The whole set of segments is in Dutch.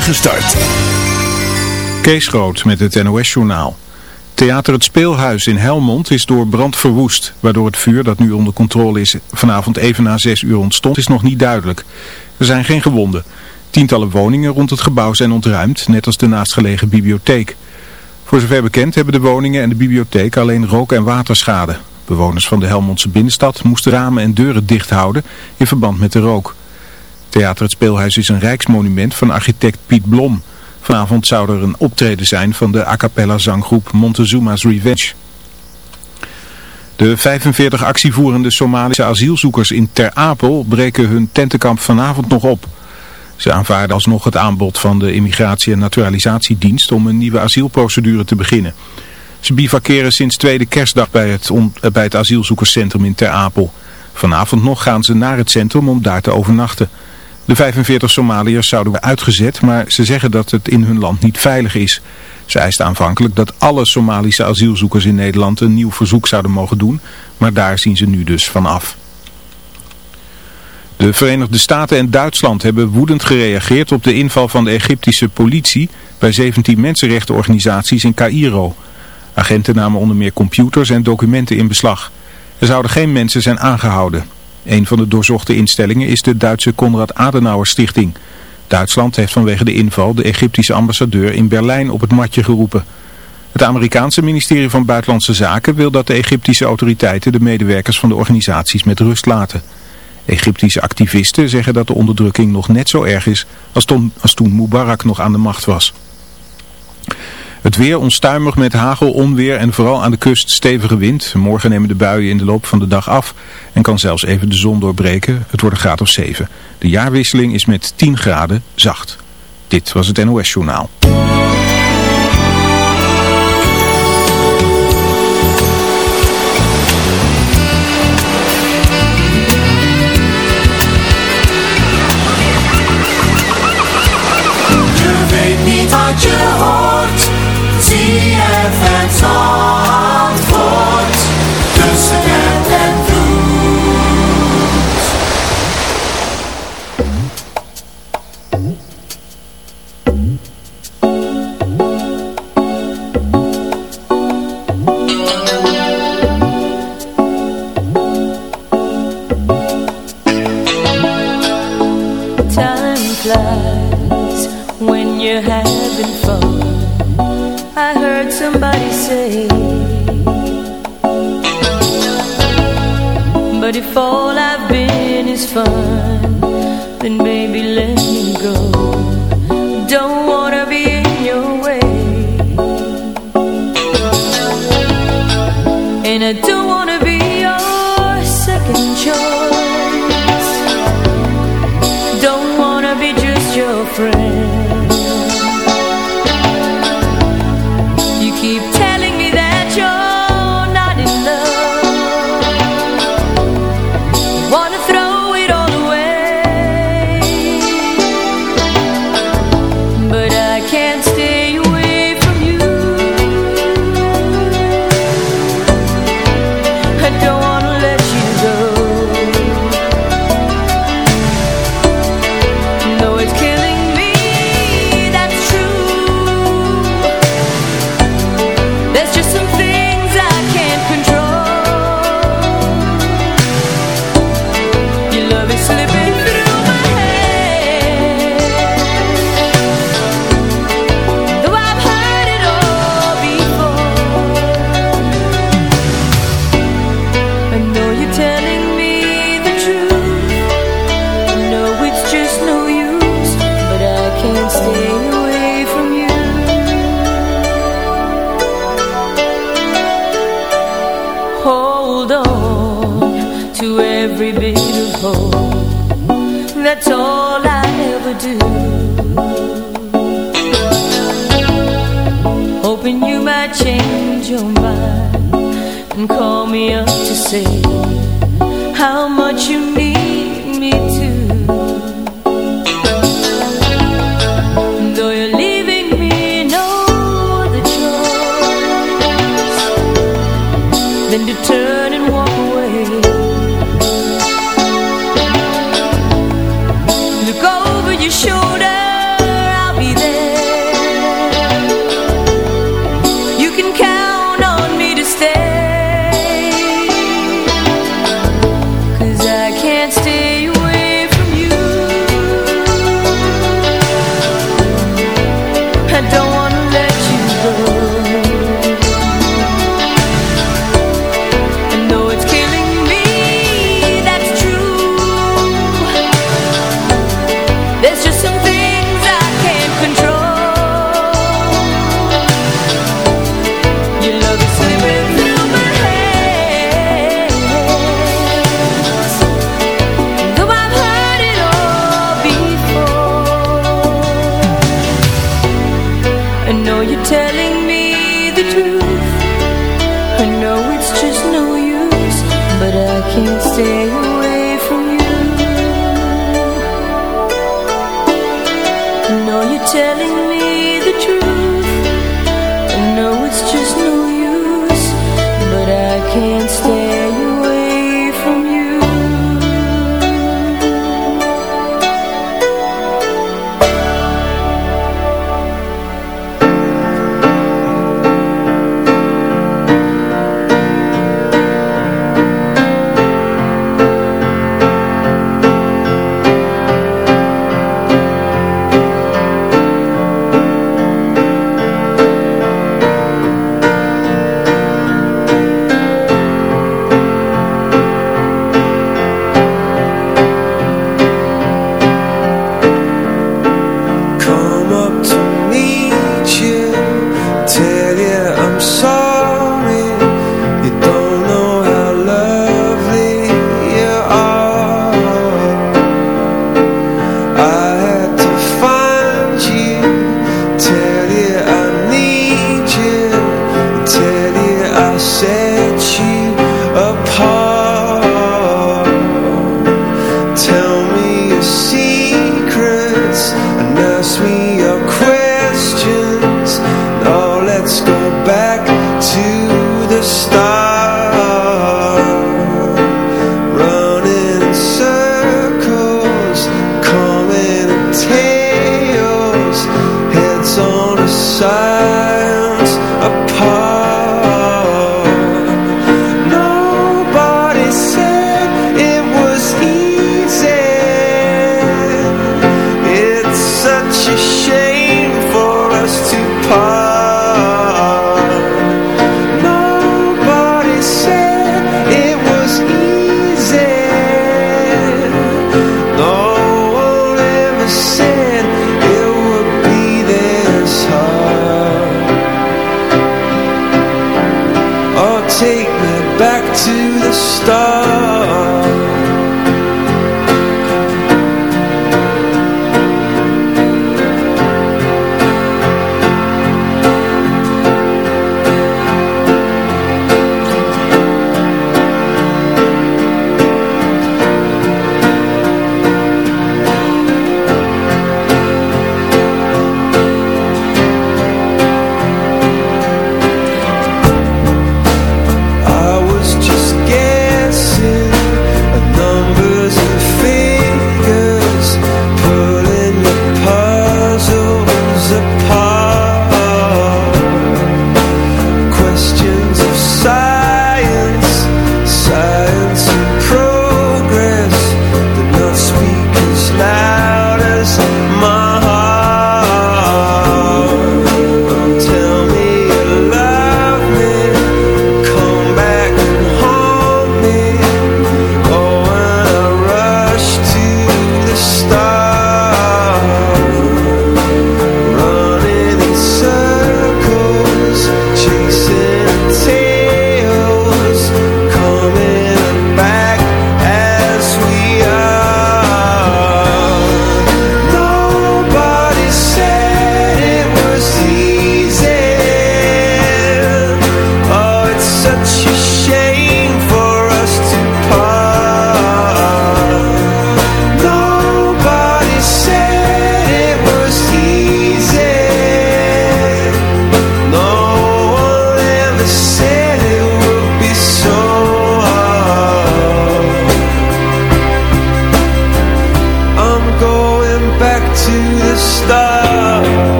spoedige start. Kees Groot met het NOS-journaal. Theater Het Speelhuis in Helmond is door brand verwoest. Waardoor het vuur dat nu onder controle is vanavond even na 6 uur ontstond is nog niet duidelijk. Er zijn geen gewonden. Tientallen woningen rond het gebouw zijn ontruimd, net als de naastgelegen bibliotheek. Voor zover bekend hebben de woningen en de bibliotheek alleen rook- en waterschade. Bewoners van de Helmondse binnenstad moesten ramen en deuren dicht houden in verband met de rook. Theater Het Speelhuis is een rijksmonument van architect Piet Blom. Vanavond zou er een optreden zijn van de a cappella zanggroep Montezuma's Revenge. De 45 actievoerende Somalische asielzoekers in Ter Apel breken hun tentenkamp vanavond nog op. Ze aanvaarden alsnog het aanbod van de Immigratie- en Naturalisatiedienst om een nieuwe asielprocedure te beginnen. Ze bivakeren sinds tweede kerstdag bij het, bij het asielzoekerscentrum in Ter Apel. Vanavond nog gaan ze naar het centrum om daar te overnachten. De 45 Somaliërs zouden uitgezet, maar ze zeggen dat het in hun land niet veilig is. Ze eisten aanvankelijk dat alle Somalische asielzoekers in Nederland een nieuw verzoek zouden mogen doen, maar daar zien ze nu dus van af. De Verenigde Staten en Duitsland hebben woedend gereageerd op de inval van de Egyptische politie bij 17 mensenrechtenorganisaties in Cairo. Agenten namen onder meer computers en documenten in beslag. Er zouden geen mensen zijn aangehouden. Een van de doorzochte instellingen is de Duitse Konrad Adenauer Stichting. Duitsland heeft vanwege de inval de Egyptische ambassadeur in Berlijn op het matje geroepen. Het Amerikaanse ministerie van Buitenlandse Zaken wil dat de Egyptische autoriteiten de medewerkers van de organisaties met rust laten. Egyptische activisten zeggen dat de onderdrukking nog net zo erg is als toen, toen Mubarak nog aan de macht was. Het weer onstuimig met hagel, onweer en vooral aan de kust stevige wind. Morgen nemen de buien in de loop van de dag af en kan zelfs even de zon doorbreken. Het wordt een graad of 7. De jaarwisseling is met 10 graden zacht. Dit was het NOS Journaal. ZFM song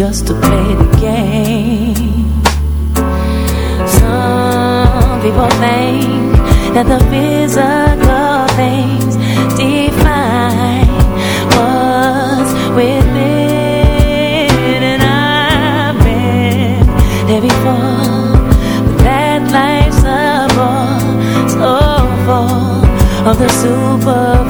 just to play the game. Some people think that the physical things define what's within, and I've been there before. But that life's a ball so full of the super.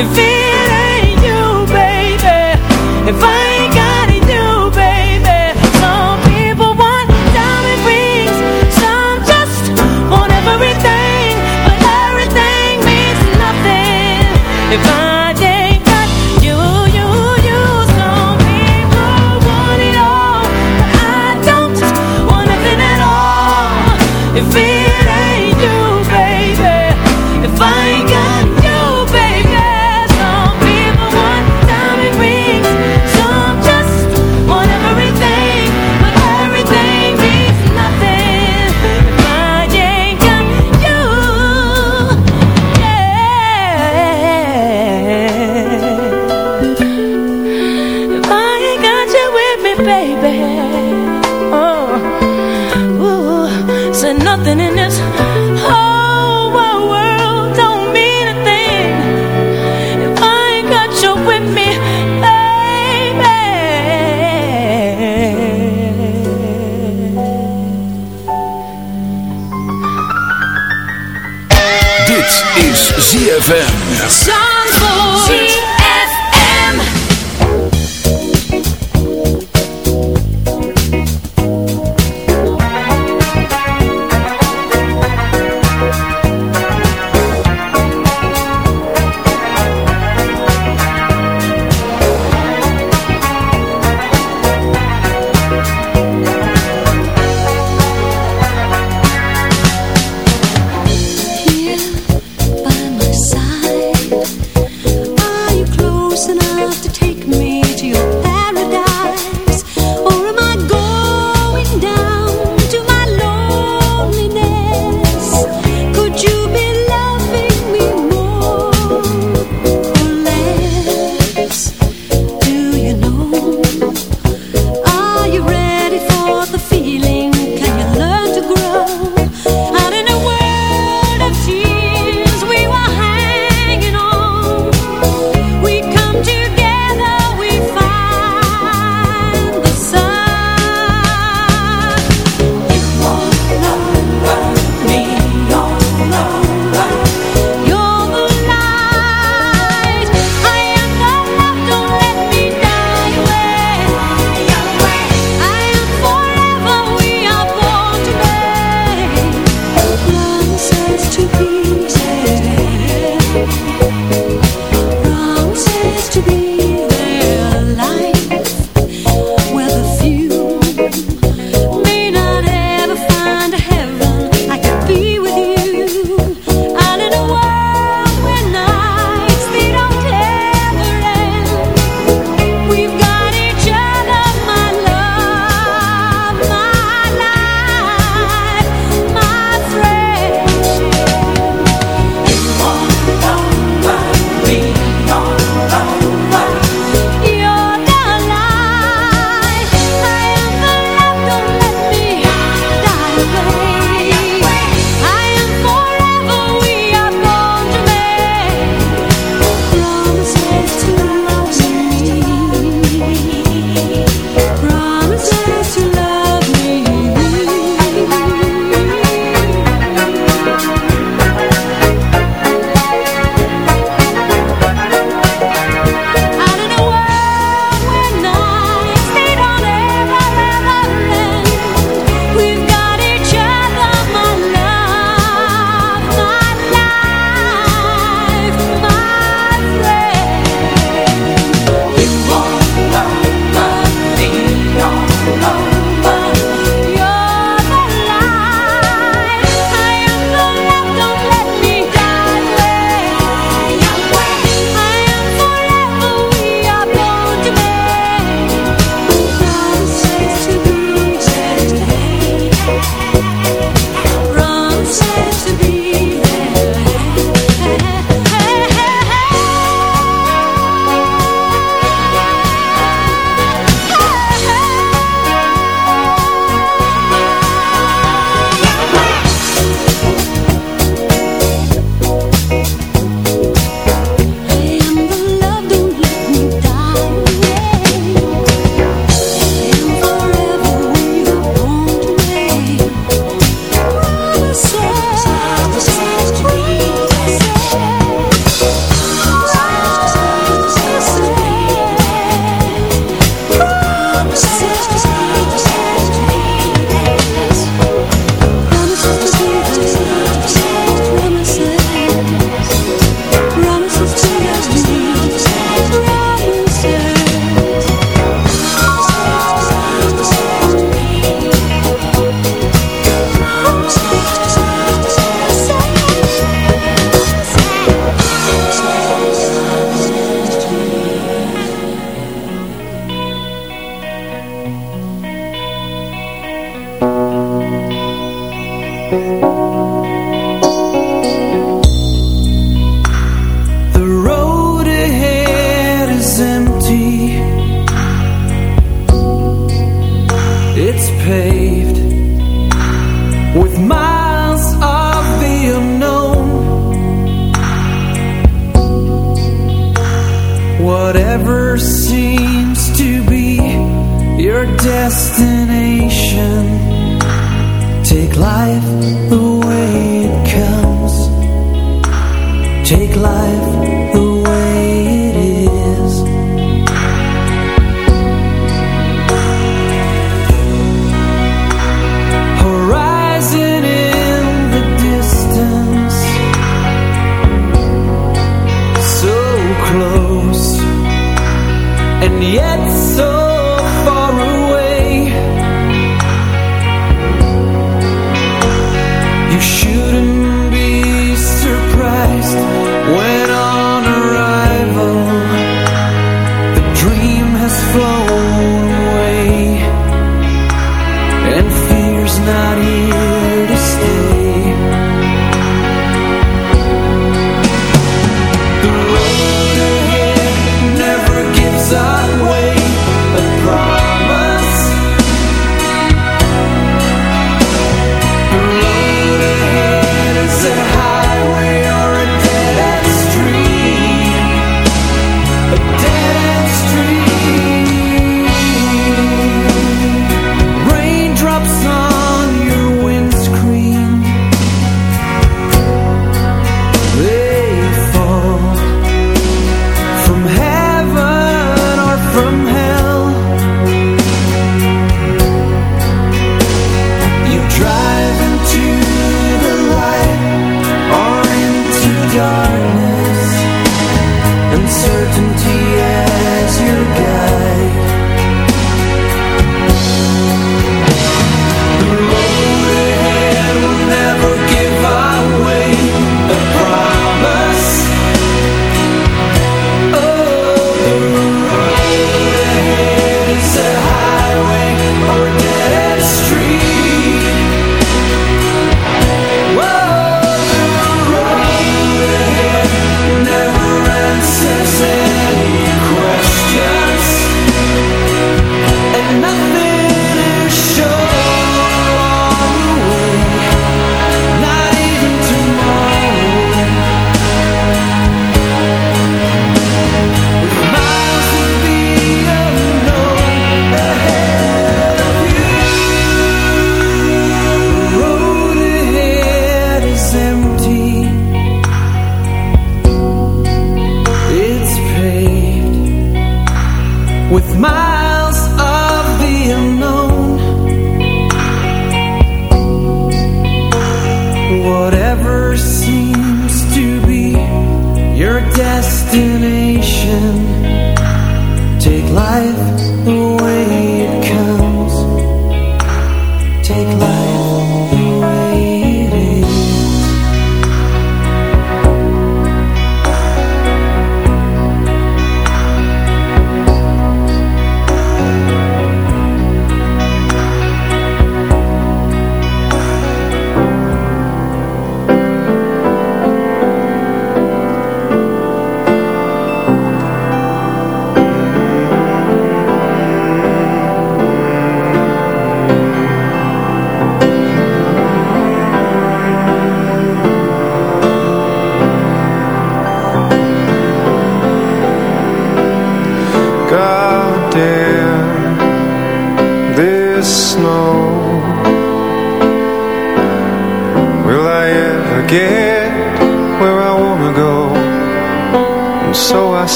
If it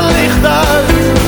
Licht uit,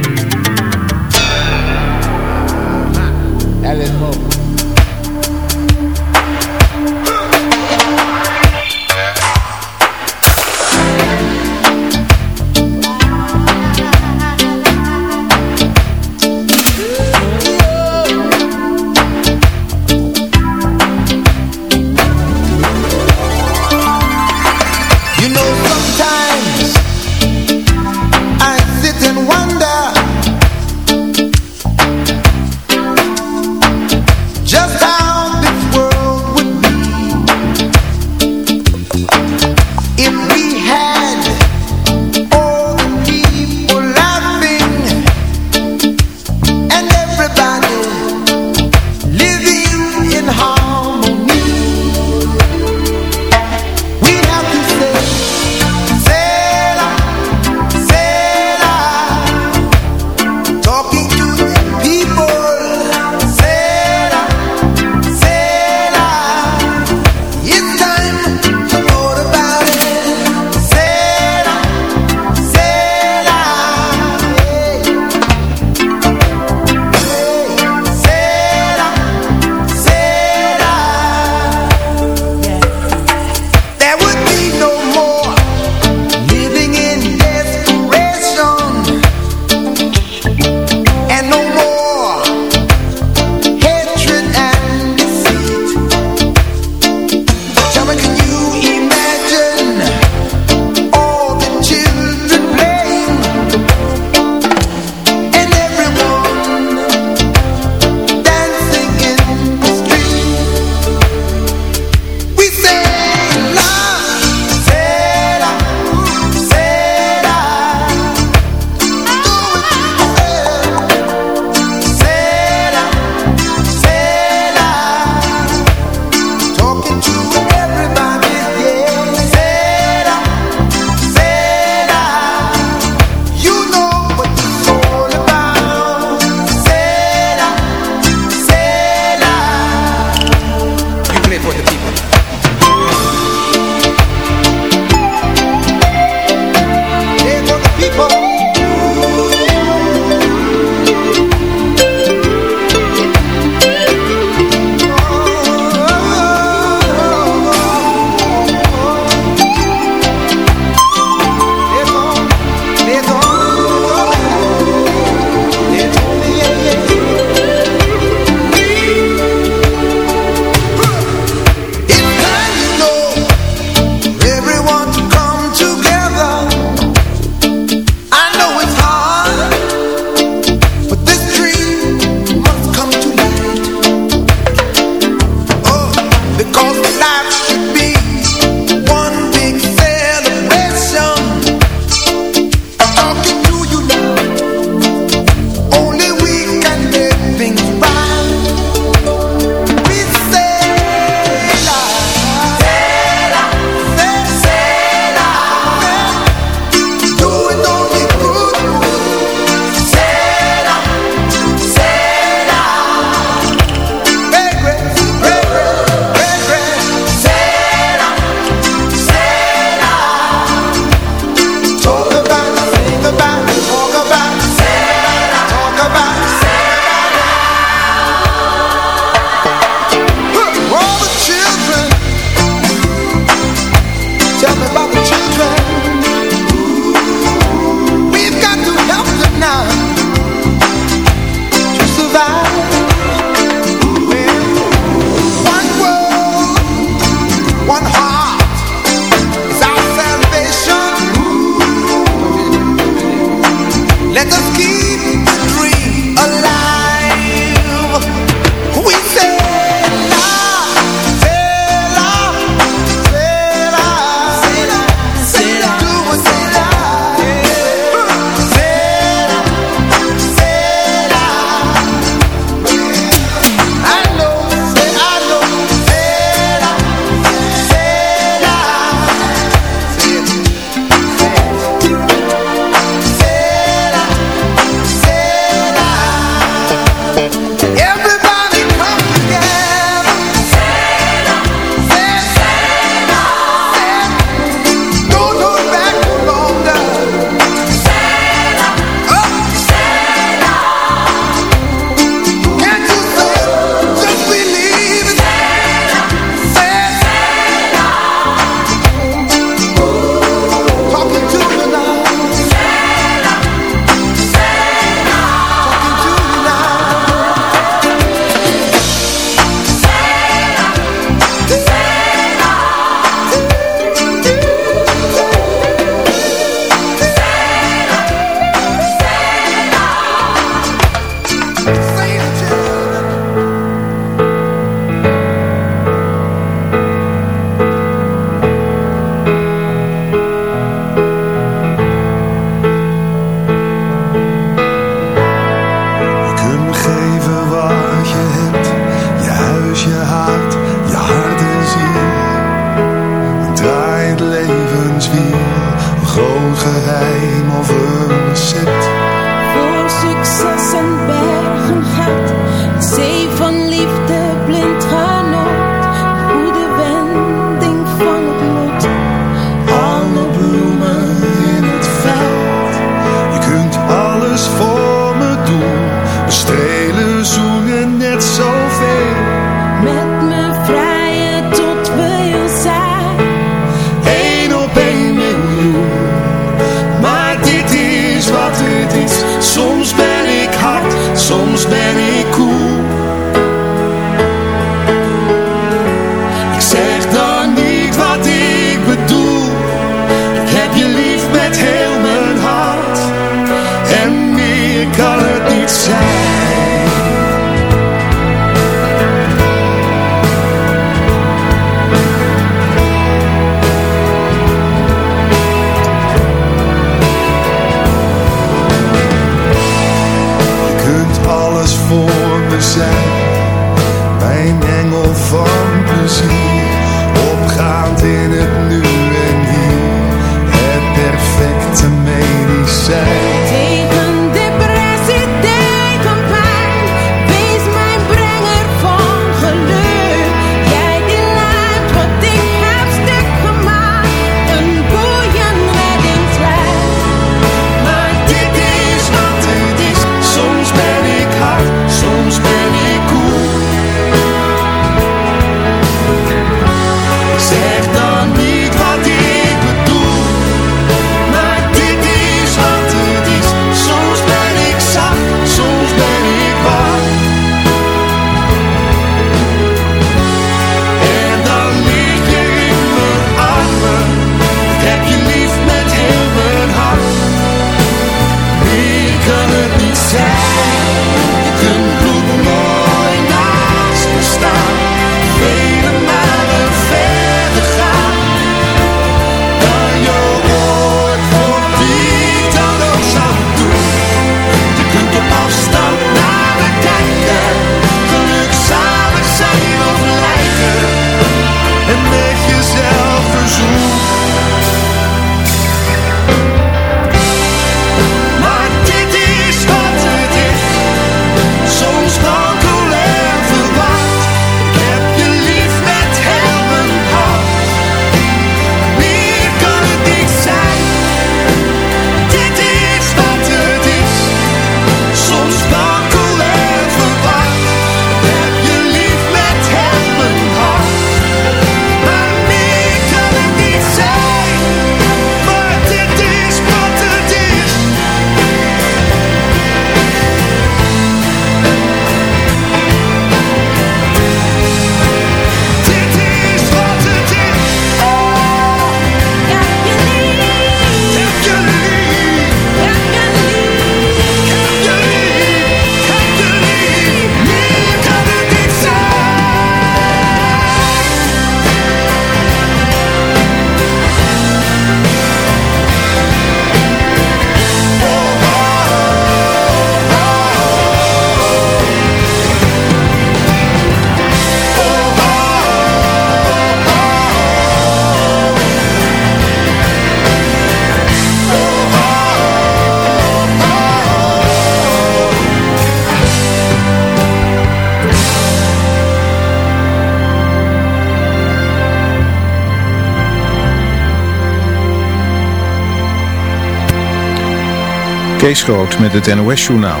Kees met het NOS-journaal.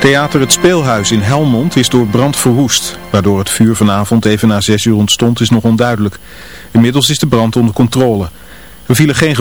Theater Het Speelhuis in Helmond is door brand verwoest. Waardoor het vuur vanavond even na 6 uur ontstond is nog onduidelijk. Inmiddels is de brand onder controle. Er vielen geen